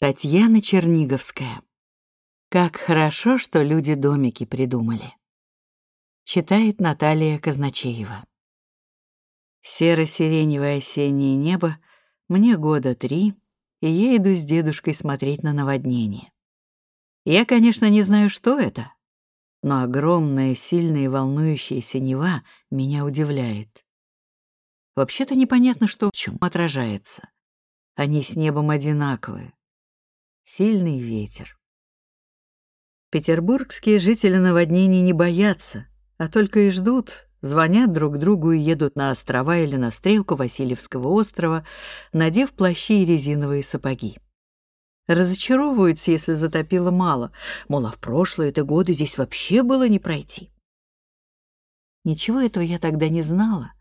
Татьяна Черниговская. Как хорошо, что люди домики придумали. Читает Наталья Казначеева. Серо-сиреневое осеннее небо, мне года три, и я иду с дедушкой смотреть на наводнение. Я, конечно, не знаю, что это, но огромная, сильная и волнующая синева меня удивляет. Вообще-то непонятно, что в чем отражается. Они с небом одинаковые, сильный ветер. Петербургские жители наводнений не боятся, а только и ждут, звонят друг другу и едут на острова или на стрелку Васильевского острова, надев плащи и резиновые сапоги. Разочаровываются, если затопило мало, мол, а в прошлые-то годы здесь вообще было не пройти. Ничего этого я тогда не знала,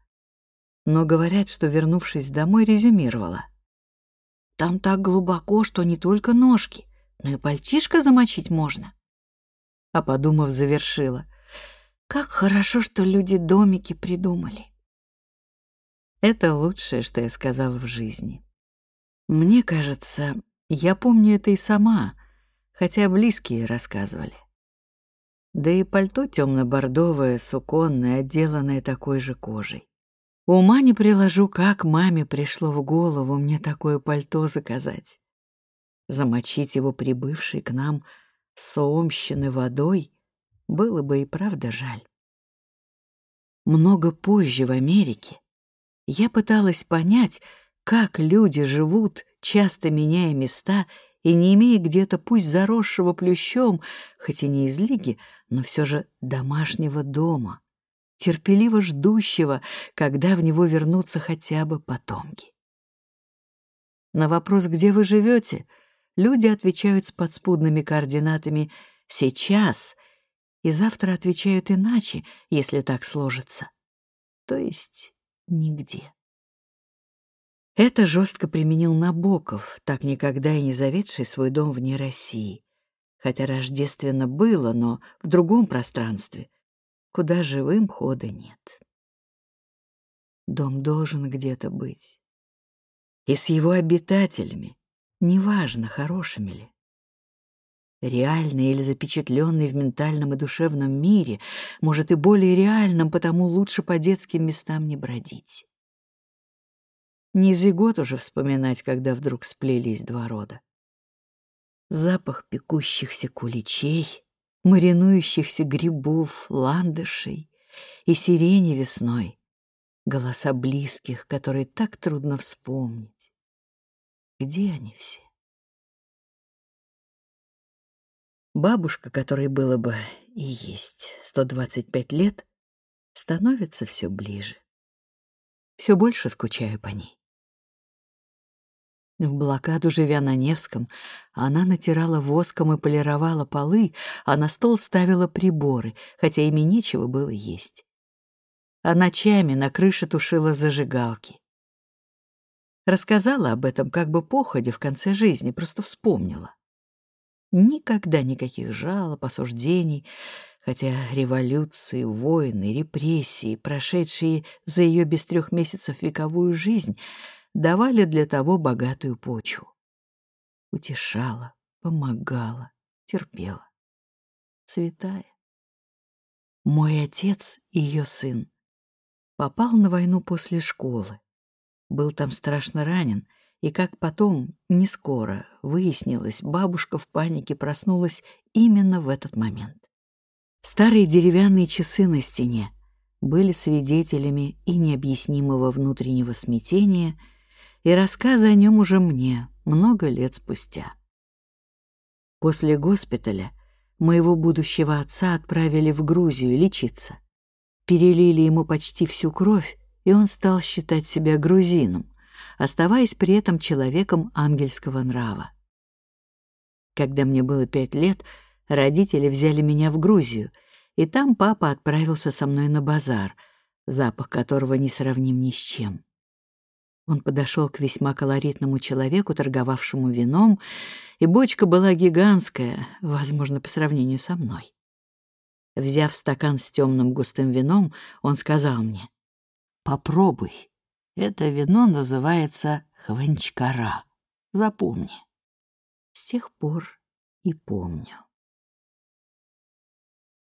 но говорят, что, вернувшись домой, резюмировала — там так глубоко, что не только ножки, но и пальтишко замочить можно. А подумав, завершила. Как хорошо, что люди домики придумали. Это лучшее, что я сказала в жизни. Мне кажется, я помню это и сама, хотя близкие рассказывали. Да и пальто темно-бордовое, суконное, отделанное такой же кожей. Ума не приложу, как маме пришло в голову мне такое пальто заказать. Замочить его прибывшей к нам соомщины водой было бы и правда жаль. Много позже в Америке я пыталась понять, как люди живут, часто меняя места и не имея где-то пусть заросшего плющом, хоть и не из лиги, но все же домашнего дома терпеливо ждущего, когда в него вернутся хотя бы потомки. На вопрос, где вы живете, люди отвечают с подспудными координатами «сейчас», и завтра отвечают иначе, если так сложится. То есть нигде. Это жестко применил Набоков, так никогда и не заведший свой дом вне России. Хотя рождественно было, но в другом пространстве, куда живым хода нет. Дом должен где-то быть. И с его обитателями, неважно, хорошими ли. Реальный или запечатленный в ментальном и душевном мире, может и более реальным, потому лучше по детским местам не бродить. Не год уже вспоминать, когда вдруг сплелись два рода. Запах пекущихся куличей, маринующихся грибов, ландышей и сирени весной, голоса близких, которые так трудно вспомнить. Где они все? Бабушка, которой было бы и есть 125 лет, становится все ближе. Все больше скучаю по ней. В блокаду, живя на Невском, она натирала воском и полировала полы, а на стол ставила приборы, хотя ими нечего было есть. А ночами на крыше тушила зажигалки. Рассказала об этом как бы походе в конце жизни, просто вспомнила. Никогда никаких жалоб, осуждений, хотя революции, войны, репрессии, прошедшие за ее без трех месяцев вековую жизнь — давали для того богатую почву. Утешала, помогала, терпела. Святая. Мой отец, ее сын, попал на войну после школы. Был там страшно ранен, и как потом, не скоро, выяснилось, бабушка в панике проснулась именно в этот момент. Старые деревянные часы на стене были свидетелями и необъяснимого внутреннего смятения — и рассказы о нем уже мне, много лет спустя. После госпиталя моего будущего отца отправили в Грузию лечиться. Перелили ему почти всю кровь, и он стал считать себя грузином, оставаясь при этом человеком ангельского нрава. Когда мне было пять лет, родители взяли меня в Грузию, и там папа отправился со мной на базар, запах которого не сравним ни с чем. Он подошел к весьма колоритному человеку, торговавшему вином, и бочка была гигантская, возможно, по сравнению со мной. Взяв стакан с темным густым вином, он сказал мне, «Попробуй. Это вино называется хванчкара. Запомни. тех пор и помню.